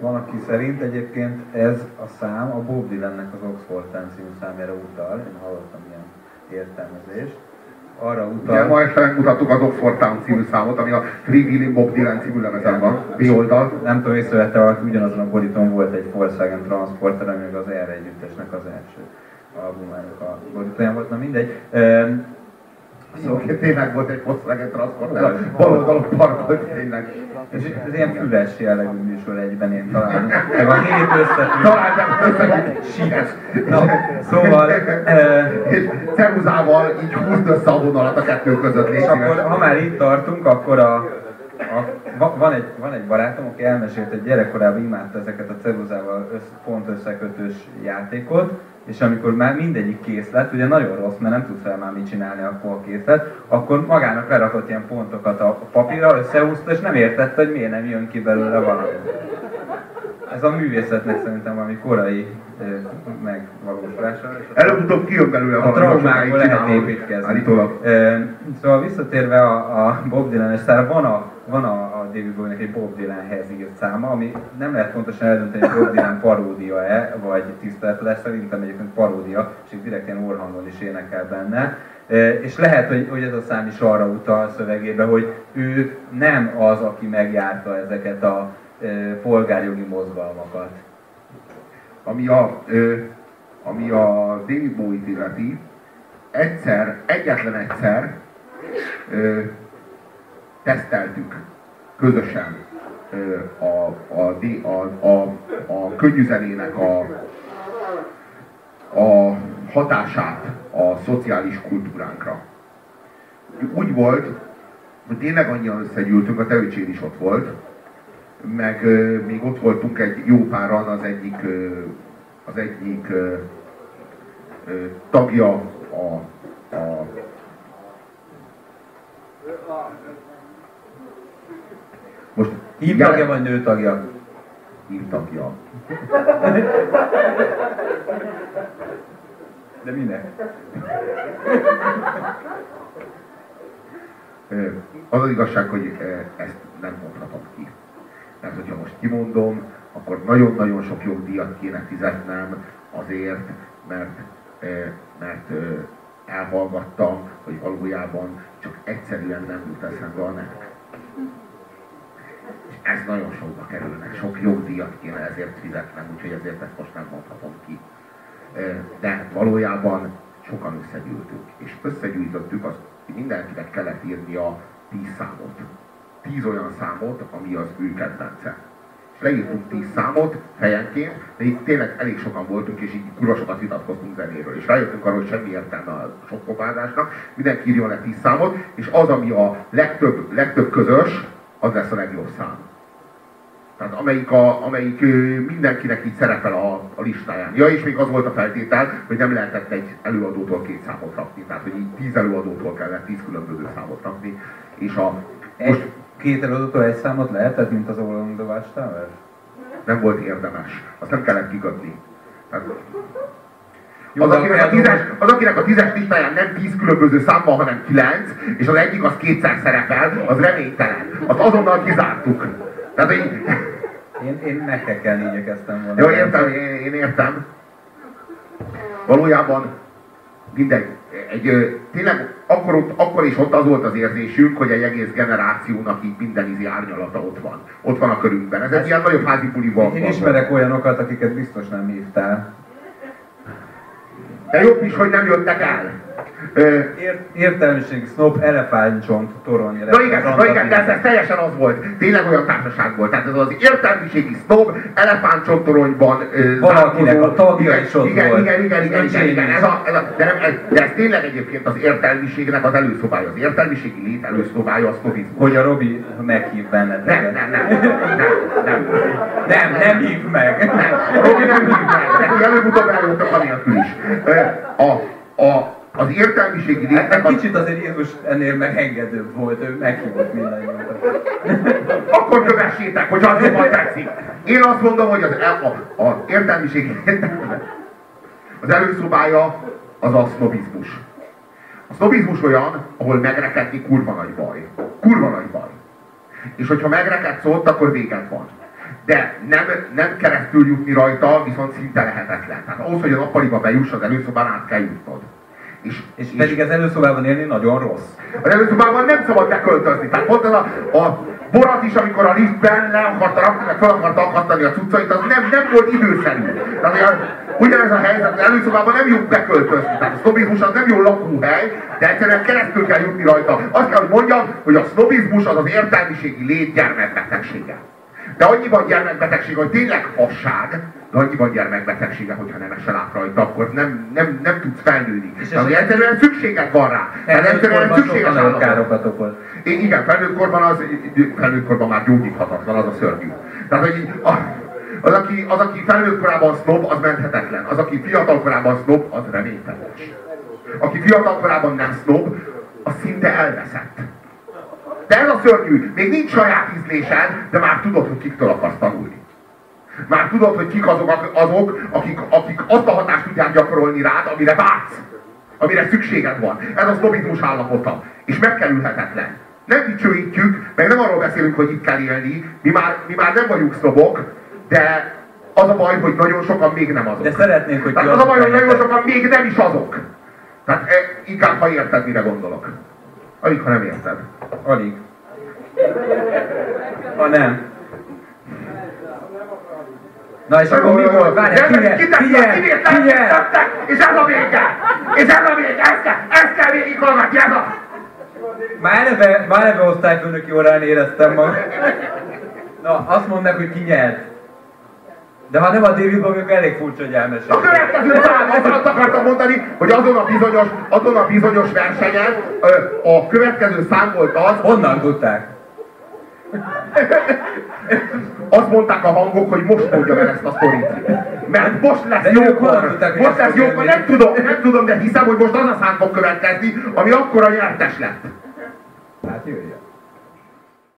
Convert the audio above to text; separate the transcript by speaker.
Speaker 1: Van, aki szerint egyébként ez a szám a Bob Dylannek az Oxford című számjára utal, én hallottam ilyen értelmezést. Arra utal...
Speaker 2: Ugye ma este megmutattuk az Oxford Town című számot, ami a Free Willy Bob Dylan című lemezen van, B oldal.
Speaker 1: Nem tudom, észrevette, hogy ugyanazon a borítón volt egy Volkswagen Transporter, ami az R együttesnek az első albumának a borítóján volt, na mindegy.
Speaker 2: Szóval tényleg volt egy Volkswagen Transporter, baloldalon parkolt tényleg.
Speaker 1: És ez ilyen füles jellegű műsor egyben én talán. Meg a hét összetű.
Speaker 2: Talán nem összetű. Sies.
Speaker 1: Na, szóval...
Speaker 2: És ceruzával így húzd össze a vonalat a kettő között.
Speaker 1: És akkor, ha már itt tartunk, akkor a, a, van, egy, van egy barátom, aki elmesélt, hogy gyerekkorában imádta ezeket a ceruzával össz, pont összekötős játékot, és amikor már mindegyik kész lett, ugye nagyon rossz, mert nem tudsz fel már mit csinálni akkor a készlet, akkor magának lerakott ilyen pontokat a papírra, összehúzta, és nem értette, hogy miért nem jön ki belőle valami. Ez a művészetnek szerintem valami korai megvalósulása.
Speaker 2: Előbb-utóbb kijön belőle.
Speaker 1: A traumákból lehet építkezni. Szóval visszatérve a, a Bob Dylan-es van a, van a, a David Bowie-nek egy Bob Dylan-hez száma, ami nem lehet pontosan eldönteni, hogy Bob Dylan paródia-e, vagy tisztelet lesz, szerintem egyébként paródia, és direkt ilyen orhangon is énekel benne. És lehet, hogy, hogy ez a szám is arra utal szövegébe, hogy ő nem az, aki megjárta ezeket a polgárjogi mozgalmakat.
Speaker 2: Ami a, ami a David Bowie-t illeti, egyszer, egyetlen egyszer teszteltük közösen a, a, a, a, a könnyűzenének a, a hatását a szociális kultúránkra. Úgy volt, hogy tényleg annyian összegyűltünk, a te is ott volt, meg még ott voltunk egy jó páran, az egyik, az egyik tagja a, a
Speaker 1: most Hív tagja vagy nő tagja?
Speaker 2: Hív tagja.
Speaker 1: De minek?
Speaker 2: Az az igazság, hogy ezt nem mondhatom ki mert hogyha most kimondom, akkor nagyon-nagyon sok jogdíjat kéne fizetnem azért, mert, mert elhallgattam, hogy valójában csak egyszerűen nem jut eszembe a neve. Ez nagyon sokba kerülnek, sok jogdíjat kéne ezért fizetnem, úgyhogy ezért ezt most nem mondhatom ki. De valójában sokan összegyűltünk, és összegyűjtöttük azt, hogy mindenkinek kellett a tíz számot tíz olyan számot, ami az ő kedvence. És leírtunk tíz számot fejenként, de itt tényleg elég sokan voltunk, és így kurva sokat vitatkoztunk zenéről. És rájöttünk arra, hogy semmi értelme a sok kopázásnak, mindenki írjon le tíz számot, és az, ami a legtöbb, legtöbb közös, az lesz a legjobb szám. Tehát amelyik, a, amelyik mindenkinek így szerepel a, a listáján. Ja, és még az volt a feltétel, hogy nem lehetett egy előadótól két számot rakni. Tehát, hogy így tíz előadótól kellett tíz különböző számot rakni. És a,
Speaker 1: most, két előadótól egy számot lehetett, mint az All on the Watchtower?
Speaker 2: Nem volt érdemes. Azt nem kellett kigadni. Tehát, az, akinek a tízes, az, akinek a tízes listáján nem tíz különböző szám van, hanem kilenc, és az egyik az kétszer szerepel, az reménytelen. Azt azonnal kizártuk. Tehát,
Speaker 1: hogy... Én, én nekekkel igyekeztem volna.
Speaker 2: Jó, értem, én, én értem. Valójában mindegy, egy, tényleg akkor, ott, akkor is ott az volt az érzésünk, hogy egy egész generációnak így minden izi árnyalata ott van. Ott van a körünkben. Ez egy ilyen nagyobb házi buli van.
Speaker 1: Én ismerek olyanokat, akiket biztos nem hívtál.
Speaker 2: De jobb is, hogy nem jöttek el.
Speaker 1: Ért, értelmiség, snob, elefántcsont, torony.
Speaker 2: Na igen, na igen, de ez, ez teljesen az volt. Tényleg olyan társaság volt. Tehát ez az értelmiségi snob, elefántcsont toronyban
Speaker 1: Valakinek a tagja
Speaker 2: igen,
Speaker 1: is ott
Speaker 2: igen,
Speaker 1: volt.
Speaker 2: Igen, igen, igen, igen, igen. Ez a, ez a, de, nem, ez, de ez tényleg egyébként az értelmiségnek az előszobája. Az értelmiségi lét előszobája a sznobizmus.
Speaker 1: Hogy a Robi meghív benneteket.
Speaker 2: Nem, nem, nem, nem, nem.
Speaker 1: Nem, nem hív meg.
Speaker 2: Nem, Robi nem hív meg. Előbb-utóbb eljöttek a nélkül is. A, az értelmiségi létnek...
Speaker 1: Hát, kicsit azért Jézus ennél megengedőbb volt, ő meghívott mindannyiunkat.
Speaker 2: Akkor kövessétek, hogy az jobban tetszik. Én azt mondom, hogy az, a, a értelmiségi az előszobája az a sznobizmus. A sznobizmus olyan, ahol megrekedni kurva nagy baj. Kurva nagy baj. És hogyha megrekedsz ott, akkor véged van. de nem, nem keresztül jutni rajta, viszont szinte lehetetlen. Tehát ahhoz, hogy a nappaliba bejuss, az előszobán át kell jutnod.
Speaker 1: És, és, pedig az előszobában élni nagyon rossz.
Speaker 2: Az előszobában nem szabad beköltözni. Tehát pont a, a Borat is, amikor a liftben le akarta rakni, meg fel akarta akasztani a cuccait, az nem, nem volt időszerű. Tehát ugyanez a helyzet, az előszobában nem jó beköltözni. Tehát a sznobizmus az nem jó lakóhely, de egyszerűen keresztül kell jutni rajta. Azt kell, hogy mondjam, hogy a sznobizmus az az értelmiségi lét gyermekbetegsége. De annyiban gyermekbetegség, hogy tényleg fasság, de annyiban gyermekbetegsége, hogyha nem esel át rajta, akkor nem, nem, nem tudsz felnőni. És ez egyszerűen szükséged van rá. Tehát egyszerűen szükséges
Speaker 1: károkat okoz.
Speaker 2: Igen, felnőtt korban, az, felnőtt korban már gyógyíthatatlan, az a szörnyű. Tehát, hogy a, az, aki, az, aki felnőtt korában snob, az menthetetlen. Az, aki fiatal korában snob, az reményteljes. Aki fiatal korában nem snob, az szinte elveszett. De ez a szörnyű, még nincs saját ízlésed, de már tudod, hogy kiktől akarsz tanulni. Már tudod, hogy kik azok, azok akik, akik azt a hatást tudják gyakorolni rád, amire vágysz, amire szükséged van. Ez a sznobizmus állapota. És megkerülhetetlen. Nem dicsőítjük, meg nem arról beszélünk, hogy itt kell élni. Mi már, mi már nem vagyunk sznobok, de az a baj, hogy nagyon sokan még nem azok.
Speaker 1: De szeretnénk, hogy
Speaker 2: Tehát az a baj, hogy nagyon sokan még nem is azok. Tehát e, inkább, ha érted, mire gondolok. Alig, ha nem érted.
Speaker 1: Alig. Ha nem. Na és akkor mi volt? Várjál, figyelj, figyelj, figyelj!
Speaker 2: És ez a vége! És ez a vége! Ezt kell, ezt kell végighallgatni, ez a...
Speaker 1: Már eleve, már eleve osztályfőnöki órán éreztem magam. Na, azt mondd meg, hogy ki nyert. De ha nem a David Bowie, elég furcsa, hogy elmesél.
Speaker 2: A következő szám, azt akartam mondani, hogy azon a bizonyos, azon a bizonyos versenyen a következő szám volt az...
Speaker 1: Honnan tudták?
Speaker 2: Azt mondták a hangok, hogy most mondja el ezt a sztorit. Mert most lesz jókor. Most lesz jókor. Nem tudom, nem tudom, de hiszem, hogy most az a szám fog következni, ami akkora nyertes lett.
Speaker 1: Hát jöjjön.